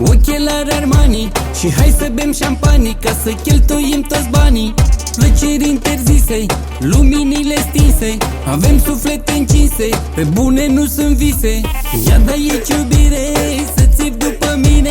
Ochelari Armani Și hai să bem șampanii Ca să cheltuim toți banii. Plăceri interzise Luminile stinse. Avem suflete încinse Pe bune nu sunt vise. Ia da e iubire Să țipi după mine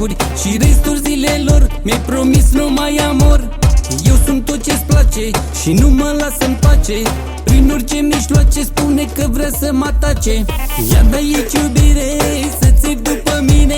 până miercuri Și restul zilelor Mi-ai promis numai amor Eu sunt tot ce-ți place Și nu mă las în pace. Prin orice mijloace spune că vrea să mă atace. Ia da e iubire Să țipi după mine